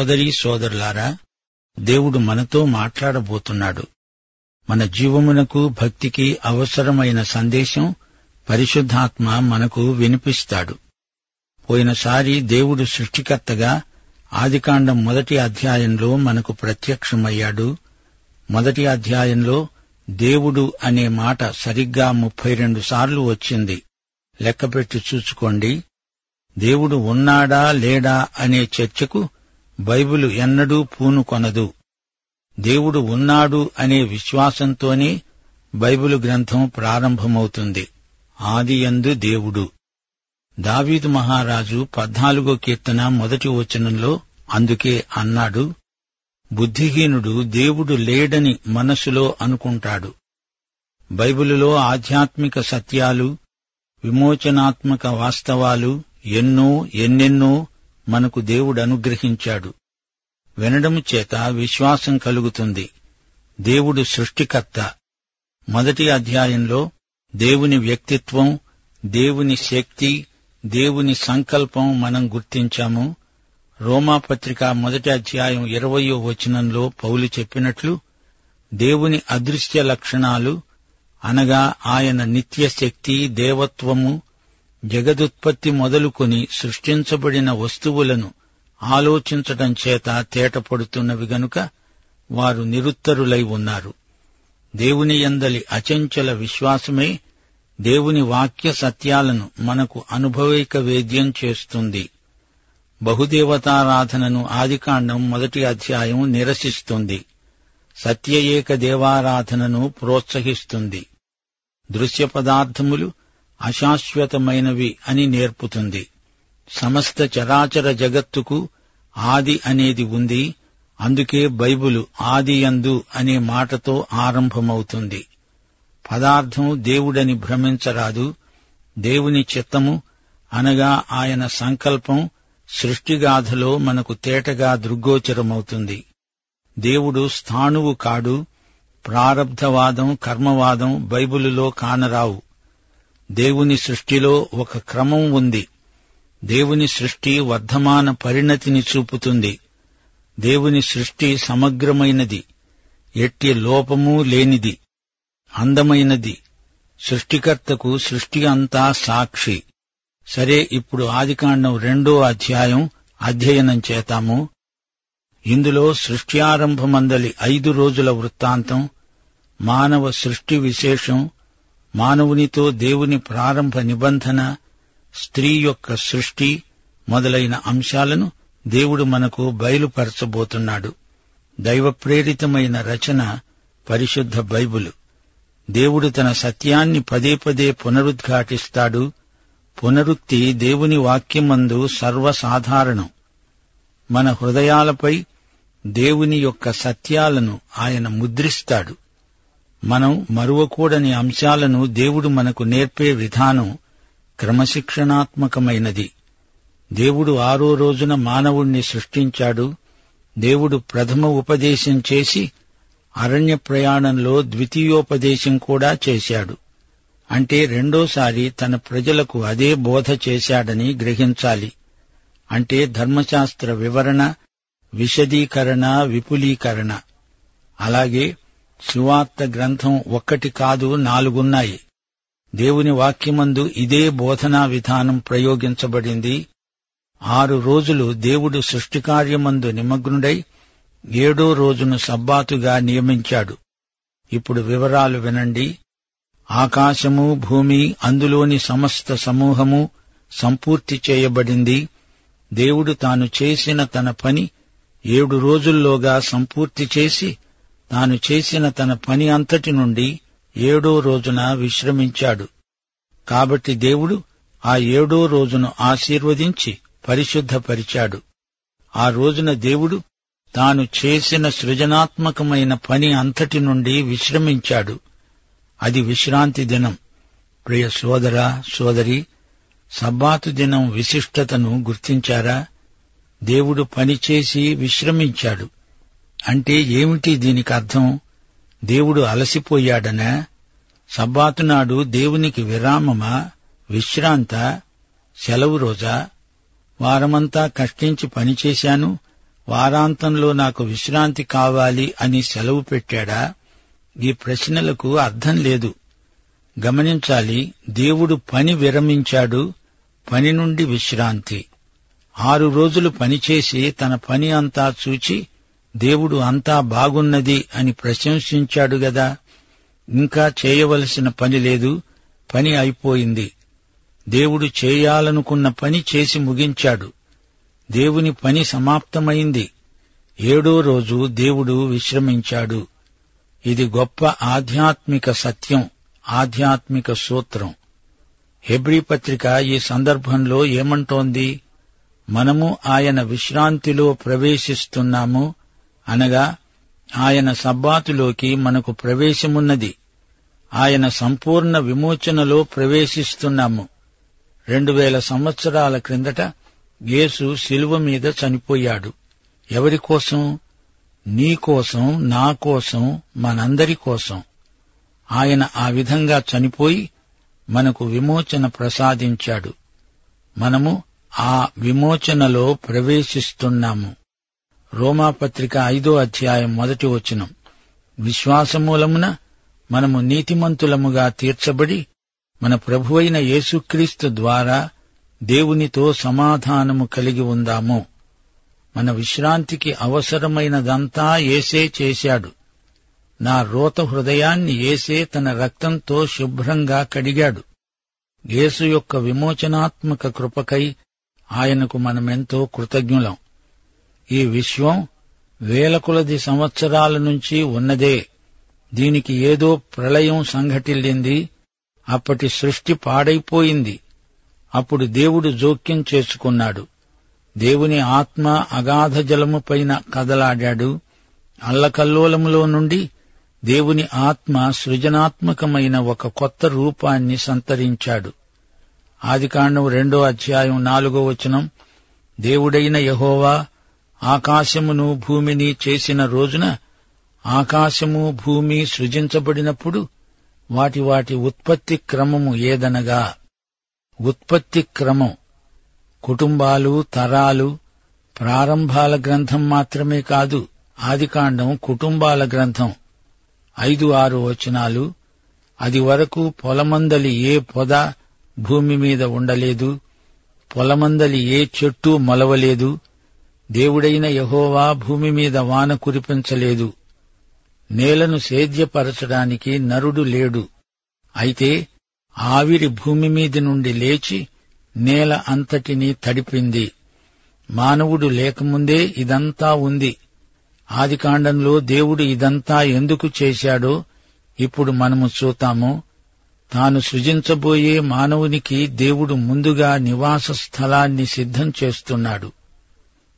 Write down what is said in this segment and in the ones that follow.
సోదరీ సోదరులారా దేవుడు మనతో మాట్లాడబోతున్నాడు. మన జీవమునకు భక్తికి అవసరమైన సందేశం పరిశుద్ధాత్మ మనకు వినిపిస్తాడు. పోయినసారి దేవుడు సృష్టికర్తగా ఆదికాండం మొదటి అధ్యాయంలో మనకు ప్రత్యక్షమయ్యాడు. మొదటి అధ్యాయంలో దేవుడు అనే మాట సరిగ్గా ముప్పై రెండు సార్లు వచ్చింది. లెక్కపెట్టి చూసుకోండి దేవుడు ఉన్నాడా లేడా అనే చర్చకు బైబిలు ఎన్నడూ పూనుకొనదు. దేవుడు ఉన్నాడు అనే విశ్వాసంతోనే బైబిలు గ్రంథం ప్రారంభమవుతుంది. ఆదియందు దేవుడు. దావీదు మహారాజు పద్నాలుగో కీర్తన మొదటి వచనంలో అందుకే అన్నాడు బుద్ధిహీనుడు దేవుడు లేడని మనసులో అనుకుంటాడు. బైబిలులో ఆధ్యాత్మిక సత్యాలు విమోచనాత్మక వాస్తవాలు ఎన్నో ఎన్నెన్నో మనకు దేవుడు అనుగ్రహించాడు. వినడము చేత విశ్వాసం కలుగుతుంది. దేవుడు సృష్టికర్త. మొదటి అధ్యాయంలో దేవుని వ్యక్తిత్వం దేవుని శక్తి దేవుని సంకల్పం మనం గుర్తించాము. రోమాపత్రిక మొదటి అధ్యాయం ఇరవయో వచనంలో పౌలు చెప్పినట్లు దేవుని అదృశ్య లక్షణాలు అనగా ఆయన నిత్యశక్తి దేవత్వము జగదుత్పత్తి మొదలుకొని సృష్టించబడిన వస్తువులను ఆలోచించటం చేత తేటపడుతున్నవి గనుక వారు నిరుత్తరులై ఉన్నారు. దేవుని ఎందలి అచంచల విశ్వాసమే దేవుని వాక్య సత్యాలను మనకు అనుభవైక వేద్యం చేస్తుంది. బహుదేవతారాధనను ఆదికాండం మొదటి అధ్యాయం నిరసిస్తుంది. సత్య ఏక దేవారాధనను ప్రోత్సహిస్తుంది. దృశ్య పదార్థములు అశాశ్వతమైనవి అని నేర్పుతుంది. సమస్త చరాచర జగత్తుకు ఆది అనేది ఉంది. అందుకే బైబిలు ఆదియందు అనే మాటతో ఆరంభమవుతుంది. పదార్థం దేవుడని భ్రమించరాదు. దేవుని చిత్తము అనగా ఆయన సంకల్పం సృష్టిగాథలో మనకు తేటగా దృగ్గోచరమవుతుంది. దేవుడు స్థాణువు కాడు. ప్రారబ్ధవాదం కర్మవాదం బైబిలులో కానరావు. దేవుని సృష్టిలో ఒక క్రమం ఉంది. దేవుని సృష్టి వర్ధమాన పరిణతిని చూపుతుంది. దేవుని సృష్టి సమగ్రమైనది. ఎట్టి లోపమూ లేనిది. అందమైనది. సృష్టికర్తకు సృష్టి అంతా సాక్షి. సరే ఇప్పుడు ఆదికాండం రెండో అధ్యాయం అధ్యయనం చేతాము ఇందులో సృష్ట్యారంభమందలి ఐదు రోజుల వృత్తాంతం మానవ సృష్టి విశేషం మానవునితో దేవుని ప్రారంభ నిబంధన స్త్రీ యొక్క సృష్టి మొదలైన అంశాలను దేవుడు మనకు బయలుపరచబోతున్నాడు. దైవ ప్రేరితమైన రచన పరిశుద్ధ బైబిలు. దేవుడు తన సత్యాన్ని పదే పదే పునరుద్ఘాటిస్తాడు. పునరుక్తి దేవుని వాక్యమందు సర్వసాధారణం. మన హృదయాలపై దేవుని యొక్క సత్యాలను ఆయన ముద్రిస్తాడు. మనం మరువకూడని అంశాలను దేవుడు మనకు నేర్పే విధానం క్రమశిక్షణాత్మకమైనది. దేవుడు ఆరో రోజున మానవుణ్ణి సృష్టించాడు. దేవుడు ప్రథమ ఉపదేశం చేసి అరణ్య ప్రయాణంలో ద్వితీయోపదేశం కూడా చేశాడు. అంటే రెండోసారి తన ప్రజలకు అదే బోధ చేశాడని గ్రహించాలి. అంటే ధర్మశాస్త్ర వివరణ విశదీకరణ విపులీకరణ. అలాగే సువార్త గ్రంథం ఒక్కటి కాదు నాలుగున్నాయి. దేవుని వాక్యమందు ఇదే బోధనా విధానం ప్రయోగించబడింది. ఆరు రోజులు దేవుడు సృష్టికార్యమందు నిమగ్నుడై ఏడో రోజును సబ్బాతుగా నియమించాడు. ఇప్పుడు వివరాలు వినండి. ఆకాశము భూమి అందులోని సమస్త సమూహము సంపూర్తి చేయబడింది. దేవుడు తాను చేసిన తన పని ఏడు రోజుల్లోగా సంపూర్తి చేసి తాను చేసిన తన పని అంతటి నుండి ఏడో రోజున విశ్రమించాడు. కాబట్టి దేవుడు ఆ ఏడో రోజును ఆశీర్వదించి పరిశుద్ధపరిచాడు. ఆ రోజున దేవుడు తాను చేసిన సృజనాత్మకమైన పని అంతటి నుండి విశ్రమించాడు. అది విశ్రాంతి దినం. ప్రియ సోదర సోదరి సబ్బాతు దినం విశిష్టతను గుర్తించారా? దేవుడు పనిచేసి విశ్రమించాడు. అంటే ఏమిటి దీనికి అర్థం? దేవుడు అలసిపోయాడనా? సబ్బాతునాడు దేవునికి విరామమా? విశ్రాంత? సెలవు రోజా? వారమంతా కష్టించి పనిచేశాను వారాంతంలో నాకు విశ్రాంతి కావాలి అని సెలవు పెట్టాడా? ఈ ప్రశ్నలకు అర్థం లేదు. గమనించాలి దేవుడు పని విరమించాడు పని నుండి విశ్రాంతి. ఆరు రోజులు పనిచేసి తన పని అంతా చూచి దేవుడు అంతా బాగున్నది అని ప్రశంసించాడు గదా. ఇంకా చేయవలసిన పని లేదు పని అయిపోయింది. దేవుడు చేయాలనుకున్న పని చేసి ముగించాడు. దేవుని పని సమాప్తమైంది. ఏడో రోజు దేవుడు విశ్రమించాడు. ఇది గొప్ప ఆధ్యాత్మిక సత్యం ఆధ్యాత్మిక సూత్రం. హెబ్రీ పత్రిక ఈ సందర్భంలో ఏమంటోంది? మనము ఆయన విశ్రాంతిలో ప్రవేశిస్తున్నాము అనగా ఆయన సబ్బాతులోకి మనకు ప్రవేశమున్నది. ఆయన సంపూర్ణ విమోచనలో ప్రవేశిస్తున్నాము. రెండు వేల సంవత్సరాల క్రిందట యేసు శిలువ మీద చనిపోయాడు. ఎవరి కోసం? నీ కోసం నా కోసం మనందరి కోసం. ఆయన ఆ విధంగా చనిపోయి మనకు విమోచన ప్రసాదించాడు. మనము ఆ విమోచనలో ప్రవేశిస్తున్నాము. రోమాపత్రిక ఐదో అధ్యాయం మొదటి వచనం. విశ్వాసమూలమున మనము నీతిమంతులముగా తీర్చబడి మన ప్రభువైన యేసుక్రీస్తు ద్వారా దేవునితో సమాధానము కలిగి ఉందాము. మన విశ్రాంతికి అవసరమైనదంతా ఏసే చేశాడు. నా రోత హృదయాన్ని ఏసే తన రక్తంతో శుభ్రంగా కడిగాడు. యేసు యొక్క విమోచనాత్మక కృపకై ఆయనకు మనమెంతో కృతజ్ఞులం. ఈ విశ్వం వేల కొలది సంవత్సరాల నుంచి ఉన్నదే. దీనికి ఏదో ప్రళయం సంఘటిల్లింది. అప్పటి సృష్టి పాడైపోయింది. అప్పుడు దేవుడు జోక్యం చేసుకున్నాడు. దేవుని ఆత్మ అగాధ జలము పైన కదలాడాడు. అల్లకల్లోలములో నుండి దేవుని ఆత్మ సృజనాత్మకమైన ఒక కొత్త రూపాన్ని సంతరించాడు. ఆదికాండం రెండో అధ్యాయం నాలుగో వచనం దేవుడైన యహోవా ఆకాశమును భూమిని చేసిన రోజున ఆకాశము భూమి సృజించబడినప్పుడు వాటి వాటి ఉత్పత్తి క్రమము ఏదనగా ఉత్పత్తి క్రమం. కుటుంబాలు తరాలు ప్రారంభాల గ్రంథం మాత్రమే కాదు ఆదికాండం కుటుంబాల గ్రంథం. ఐదు ఆరు వచనాలు. అది వరకు పొలమందలి ఏ పొద భూమి మీద ఉండలేదు పొలమందలి ఏ చెట్టు మొలవలేదు దేవుడైన యహోవా భూమి మీద వాన కురిపించలేదు. నేలను సేద్యపరచడానికి నరుడు లేడు. అయితే ఆవిరి భూమి మీది నుండి లేచి నేల అంతటినీ తడిపింది. మానవుడు లేకముందే ఇదంతా ఉంది. ఆదికాండంలో దేవుడు ఇదంతా ఎందుకు చేశాడో ఇప్పుడు మనము చూతాము. తాను సృజించబోయే మానవునికి దేవుడు ముందుగా నివాస స్థలాన్ని సిద్ధం చేస్తున్నాడు.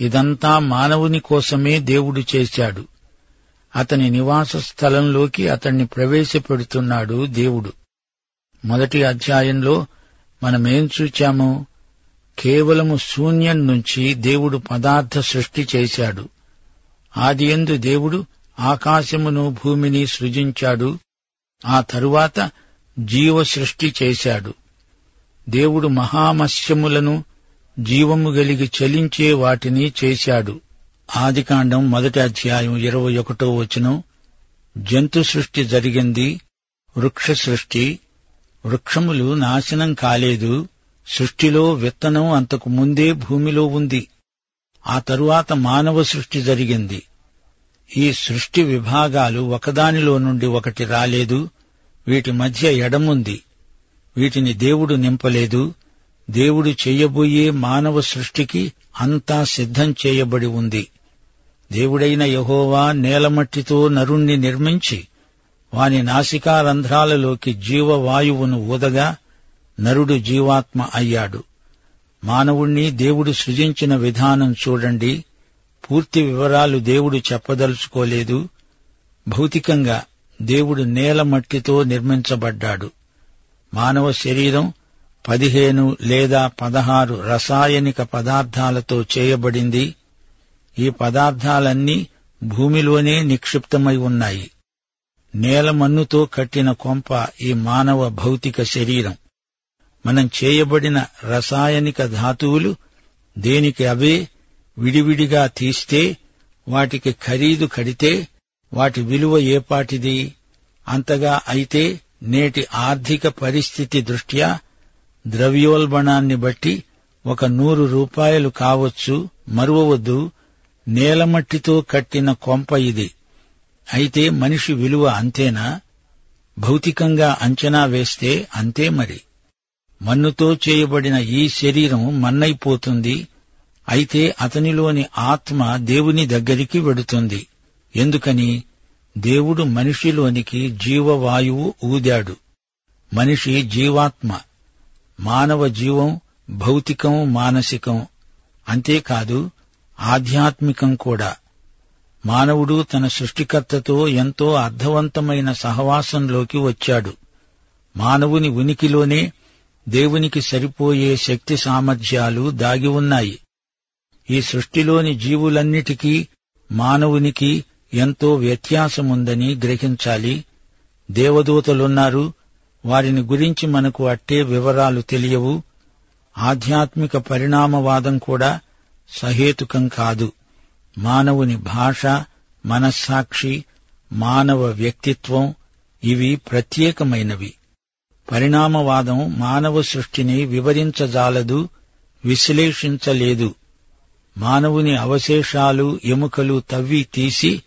ఇదంతా మానవుని కోసమే దేవుడు చేశాడు. అతని నివాస స్థలంలోకి అతన్ని ప్రవేశపెడుతున్నాడు దేవుడు. మొదటి అధ్యాయంలో మనమేం చూచాము? కేవలము శూన్యం నుంచి దేవుడు పదార్థ సృష్టి చేశాడు. ఆదియందు దేవుడు ఆకాశమును భూమిని సృజించాడు. ఆ తరువాత జీవ సృష్టి చేశాడు. దేవుడు మహామత్స్యములను జీవము గలిగి చలించే వాటిని చేశాడు. ఆదికాండం మొదటి అధ్యాయం ఇరవై ఒకటో వచనం. జంతు సృష్టి జరిగింది వృక్ష సృష్టి. వృక్షములు నాశనం కాలేదు సృష్టిలో విత్తనం అంతకు ముందే భూమిలో ఉంది. ఆ తరువాత మానవ సృష్టి జరిగింది. ఈ సృష్టి విభాగాలు ఒకదానిలో నుండి ఒకటి రాలేదు వీటి మధ్య ఎడముంది. వీటిని దేవుడు నింపలేదు దేవుడు చేయబోయే మానవ సృష్టికి అంతా సిద్ధం చేయబడి ఉంది. దేవుడైన యహోవా నేలమట్టితో నరుణ్ణి నిర్మించి వాని నాసికారంధ్రాలలోకి జీవవాయువును ఊదగా నరుడు జీవాత్మ అయ్యాడు. మానవుణ్ణి దేవుడు సృజించిన విధానం చూడండి. పూర్తి వివరాలు దేవుడు చెప్పదలుచుకోలేదు. భౌతికంగా దేవుడు నేల మట్టితో నిర్మించబడ్డాడు. మానవ శరీరం పదిహేను లేదా పదహారు రసాయనిక పదార్థాలతో చేయబడింది. ఈ పదార్థాలన్నీ భూమిలోనే నిక్షిప్తమై ఉన్నాయి. నేలమన్నుతో కట్టిన కొంప ఈ మానవ భౌతిక శరీరం. మనం చేయబడిన రసాయనిక ధాతువులు దేనికి అవే? విడివిడిగా తీస్తే వాటికి ఖరీదు కడితే వాటి విలువ ఏపాటిది? అంతగా అయితే నేటి ఆర్థిక పరిస్థితి దృష్ట్యా ద్రవ్యోల్బణాన్ని బట్టి ఒక నూరు రూపాయలు కావచ్చు మరువవద్దు నేలమట్టితో కట్టిన కొంప ఇది. అయితే మనిషి విలువ అంతేనా? భౌతికంగా అంచనా వేస్తే అంతే మరి. మన్నుతో చేయబడిన ఈ శరీరం మన్నైపోతుంది అయితే అతనిలోని ఆత్మ దేవుని దగ్గరికి వెడుతుంది. ఎందుకని? దేవుడు మనిషిలోనికి జీవవాయువు ఊదాడు. మనిషి జీవాత్మ. మానవ జీవం భౌతికం మానసికం అంతేకాదు ఆధ్యాత్మికం కూడా. మానవుడు తన సృష్టికర్తతో ఎంతో అర్థవంతమైన సహవాసంలోకి వచ్చాడు. మానవుని ఉనికిలోనే దేవునికి సరిపోయే శక్తి సామర్థ్యాలు దాగి ఉన్నాయి. ఈ సృష్టిలోని జీవులన్నిటికీ మానవునికి ఎంతో వ్యత్యాసముందని గ్రహించాలి. దేవదూతలున్నారు వారిని గురించి మనకు అట్టే వివరాలు తెలియవు. ఆధ్యాత్మిక పరిణామవాదం కూడా సహేతుకం కాదు. మానవుని భాష మనస్సాక్షి మానవ వ్యక్తిత్వం ఇవి ప్రత్యేకమైనవి. పరిణామవాదం మానవ సృష్టిని వివరించజాలదు విశ్లేషించలేదు. మానవుని అవశేషాలు ఎముకలు తవ్వి తీసి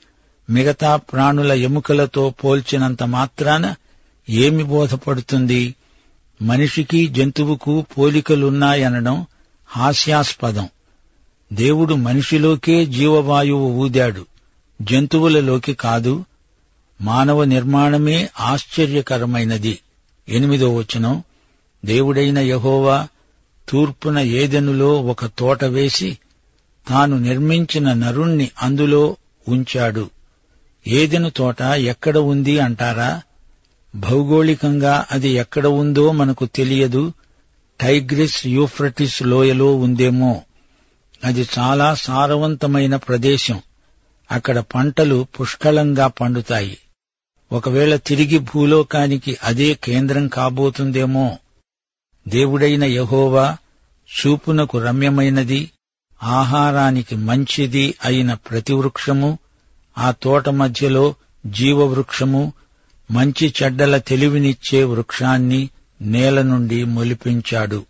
మిగతా ప్రాణుల ఎముకలతో పోల్చినంత మాత్రాన ఏమి బోధపడుతుంది? మనిషికి జంతువుకు పోలికలున్నాయనడం హాస్యాస్పదం. దేవుడు మనిషిలోకే జీవవాయువు ఊదాడు. జంతువులలోకి కాదు. మానవ నిర్మాణమే ఆశ్చర్యకరమైనది. ఎనిమిదో వచనం. దేవుడైన యహోవా తూర్పున ఏదెనులో ఒక తోట వేసి తాను నిర్మించిన నరుణ్ణి అందులో ఉంచాడు. ఏదెను తోట ఎక్కడ ఉంది అంటారా? భౌగోళికంగా అది ఎక్కడ ఉందో మనకు తెలియదు. టైగ్రిస్ యూఫ్రటిస్ లోయలో ఉందేమో. అది చాలా సారవంతమైన ప్రదేశం. అక్కడ పంటలు పుష్కలంగా పండుతాయి. ఒకవేళ తిరిగి భూలోకానికి అదే కేంద్రం కాబోతుందేమో. దేవుడైన యహోవా చూపునకు రమ్యమైనది ఆహారానికి మంచిది అయిన ప్రతి వృక్షము ఆ తోట మధ్యలో జీవవృక్షము మంచి చెడ్డల తెలివినిచ్చే వృక్షాన్ని నేల నుండి మొలిపించాడు.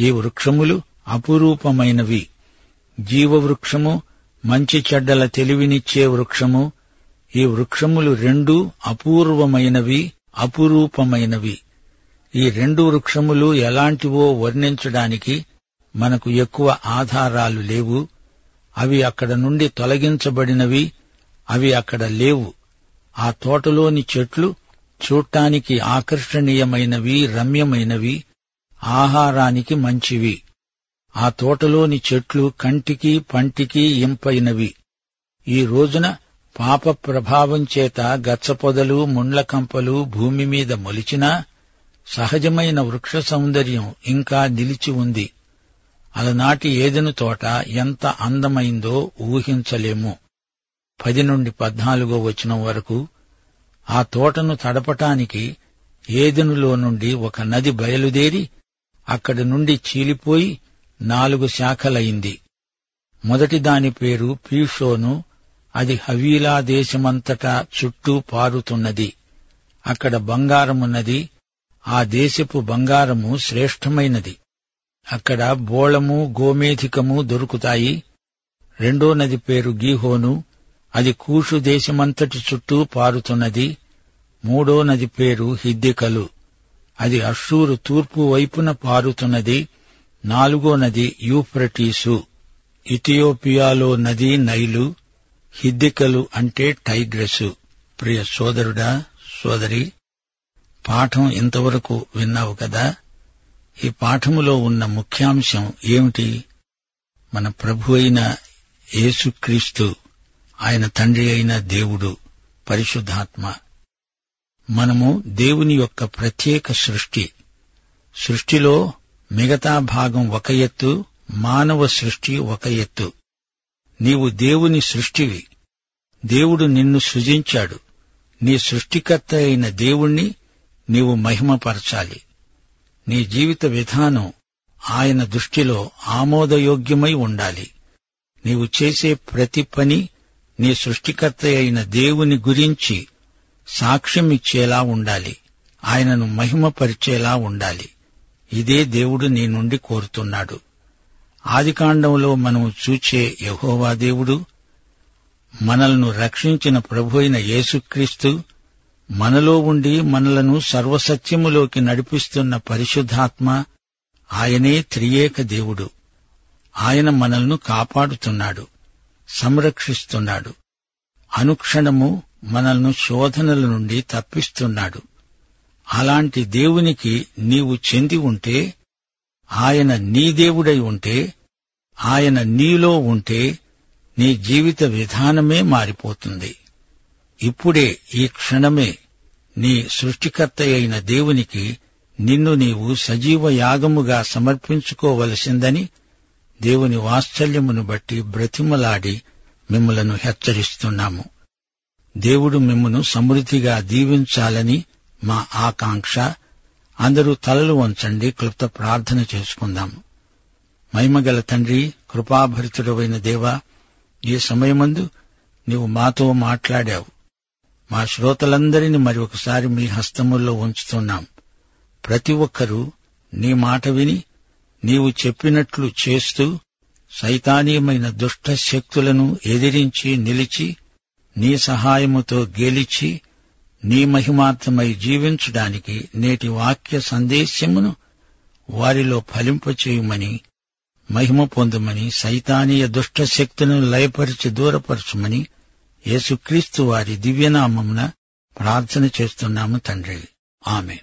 ఈ వృక్షములు అపురూపమైనవి. జీవవృక్షము మంచి చెడ్డల తెలివినిచ్చే వృక్షము ఈ వృక్షములు రెండు అపూర్వమైనవి అపురూపమైనవి. ఈ రెండు వృక్షములు ఎలాంటివో వర్ణించడానికి మనకు ఎక్కువ ఆధారాలు లేవు. అవి అక్కడ నుండి తొలగించబడినవి అవి అక్కడ లేవు. ఆ తోటలోని చెట్లు చూడటానికి ఆకర్షణీయమైనవి రమ్యమైనవి ఆహారానికి మంచివి. ఆ తోటలోని చెట్లు కంటికి పంటికి ఇంపైనవి. ఈ రోజున పాప ప్రభావం చేత గచ్చపొదలు ముండ్లకంపలు భూమి మీద మొలిచినా సహజమైన వృక్ష సౌందర్యం ఇంకా నిలిచి ఉంది. అలనాటి ఏదెను తోట ఎంత అందమైందో ఊహించలేము. పది నుండి పద్నాలుగో వచనం వరకు ఆ తోటను తడపటానికి ఏదెనులో నుండి ఒక నది బయలుదేరి అక్కడి నుండి చీలిపోయి నాలుగు శాఖలయింది. మొదటి దాని పేరు పీషోను అది హవీలా దేశమంతటా చుట్టూ పారుతున్నది. అక్కడ బంగారమున్నది ఆ దేశపు బంగారము శ్రేష్టమైనది. అక్కడ బోళము గోమేధికము దొరుకుతాయి. రెండో నది పేరు గీహోను అది కూషు దేశమంతటి చుట్టూ పారుతున్నది. మూడో నది పేరు హిద్దికలు. అది అషూరు తూర్పు వైపున పారుతున్నది. నాలుగో నది యూఫ్రటీసు. ఇథియోపియాలో నది నైలు హిద్దికలు అంటే టైగ్రసు ప్రియ సోదరుడా సోదరి పాఠం ఇంతవరకు విన్నావు కదా? ఈ పాఠములో ఉన్న ముఖ్యాంశం ఏమిటి? మన ప్రభు అయిన యేసుక్రీస్తు. ఆయన తండ్రి అయిన దేవుడు పరిశుద్ధాత్మ. మనము దేవుని యొక్క ప్రత్యేక సృష్టి. సృష్టిలో మిగతా భాగం ఒక ఎత్తు మానవ సృష్టి ఒక ఎత్తు. నీవు దేవుని సృష్టివి. దేవుడు నిన్ను సృజించాడు. నీ సృష్టికర్త అయిన దేవుణ్ణి నీవు మహిమపరచాలి. నీ జీవిత విధానం ఆయన దృష్టిలో ఆమోదయోగ్యమై ఉండాలి. నీవు చేసే ప్రతి పని నీ సృష్టికర్త అయిన దేవుని గురించి సాక్ష్యమిచ్చేలా ఉండాలి. ఆయనను మహిమపరిచేలా ఉండాలి. ఇదే దేవుడు నీ నుండి కోరుతున్నాడు. ఆదికాండంలో మనం చూచే యహోవా దేవుడు మనల్ను రక్షించిన ప్రభు అయిన యేసుక్రీస్తు మనలో ఉండి మనలను సర్వసత్యములోకి నడిపిస్తున్న పరిశుద్ధాత్మ ఆయనే త్రియేక దేవుడు. ఆయన మనల్ను కాపాడుతున్నాడు. సంరక్షిస్తున్నాడు. అనుక్షణము మనల్ని శోధనల నుండి తప్పిస్తున్నాడు. అలాంటి దేవునికి నీవు చెంది ఉంటే ఆయన నీ దేవుడై ఉంటే ఆయన నీలో ఉంటే నీ జీవిత విధానమే మారిపోతుంది. ఇప్పుడే ఈ క్షణమే నీ సృష్టికర్త అయిన దేవునికి నిన్ను నీవు సజీవ యాగముగా సమర్పించుకోవలసిందని దేవుని వాత్సల్యమును బట్టి బ్రతిమలాడి మిమ్మలను హెచ్చరిస్తున్నాము. దేవుడు మిమ్మను సమృద్ధిగా దీవించాలని మా ఆకాంక్ష. అందరూ తలలు వంచండి క్లుప్త ప్రార్థన చేసుకుందాము మహిమగల తండ్రి కృపాభరితుడవైన దేవా ఈ సమయమందు నీవు మాతో మాట్లాడావు. మా శ్రోతలందరినీ మరి ఒకసారి మీ హస్తముల్లో ఉంచుతున్నాం. ప్రతి ఒక్కరూ నీ మాట విని నీవు చెప్పినట్లు చేస్తూ సైతానీయమైన దుష్ట శక్తులను ఎదిరించి నిలిచి నీ సహాయముతో గెలిచి నీ మహిమార్థమై జీవించడానికి నేటి వాక్య సందేశమును వారిలో ఫలింపచేయమని మహిమ పొందమని సైతానీయ దుష్ట శక్తులను లయపరిచి దూరపరచమని యేసుక్రీస్తు వారి దివ్యనామమున ప్రార్థన చేస్తున్నాము తండ్రి. ఆమె